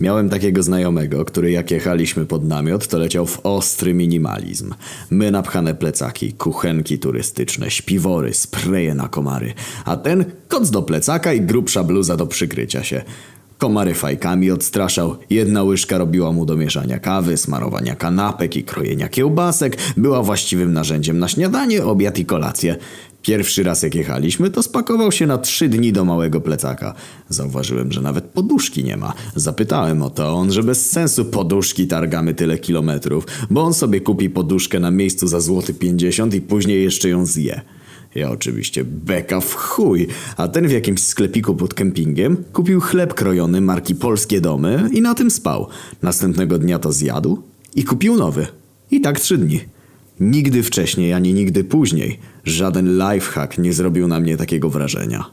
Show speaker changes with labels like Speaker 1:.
Speaker 1: Miałem takiego znajomego, który jak jechaliśmy pod namiot, to leciał w ostry minimalizm. My napchane plecaki, kuchenki turystyczne, śpiwory, spreje na komary. A ten koc do plecaka i grubsza bluza do przykrycia się. Komary fajkami odstraszał, jedna łyżka robiła mu do mieszania kawy, smarowania kanapek i krojenia kiełbasek, była właściwym narzędziem na śniadanie, obiad i kolację. Pierwszy raz jak jechaliśmy, to spakował się na trzy dni do małego plecaka. Zauważyłem, że nawet poduszki nie ma. Zapytałem o to, on, że bez sensu poduszki targamy tyle kilometrów, bo on sobie kupi poduszkę na miejscu za złoty 50 i później jeszcze ją zje. Ja oczywiście beka w chuj, a ten w jakimś sklepiku pod kempingiem kupił chleb krojony marki Polskie Domy i na tym spał. Następnego dnia to zjadł i kupił nowy. I tak trzy dni. Nigdy wcześniej ani nigdy później żaden lifehack nie zrobił na mnie takiego wrażenia.